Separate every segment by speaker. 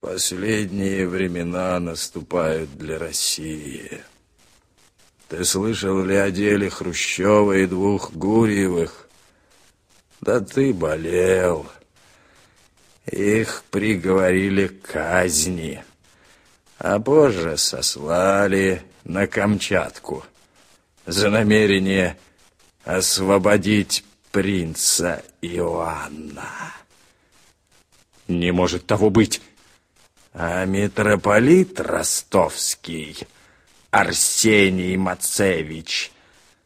Speaker 1: Последние времена наступают для России. Ты слышал ли о деле Хрущева и двух Гурьевых? Да ты болел. Их приговорили к казни, а позже сослали на Камчатку за намерение освободить принца Иоанна.
Speaker 2: Не может того быть.
Speaker 1: А митрополит ростовский Арсений Мацевич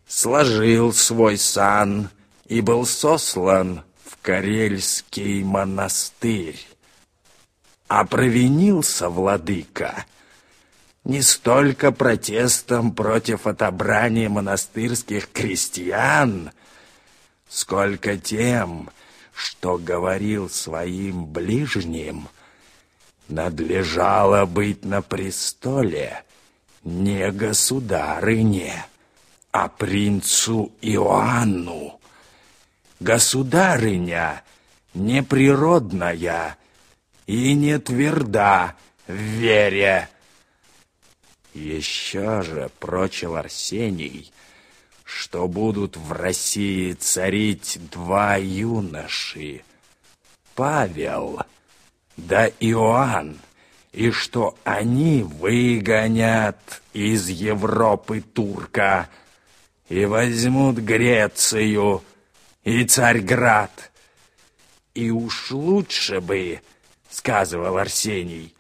Speaker 1: сложил свой сан и был сослан в Карельский монастырь. А провинился владыка не столько протестом против отобрания монастырских крестьян, сколько тем, что говорил своим ближним, надлежало быть на престоле не государыне, а принцу Иоанну. Государыня неприродная и не тверда в вере. Еще же прочил Арсений, что будут в России царить два юноши, Павел да Иоанн, и что они выгонят из Европы турка и возьмут Грецию и Царьград. И уж лучше бы, сказывал Арсений,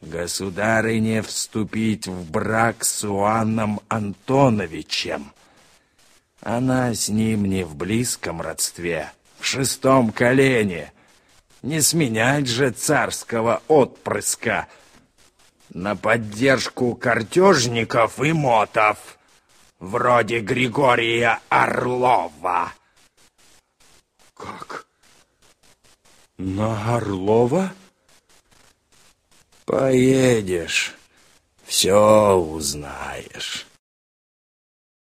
Speaker 1: государыне вступить в брак с Иоанном Антоновичем. Она с ним не в близком родстве, в шестом колене, не сменять же царского отпрыска на поддержку картежников и мотов, вроде Григория Орлова.
Speaker 2: Как? На Орлова?
Speaker 1: Поедешь, все узнаешь.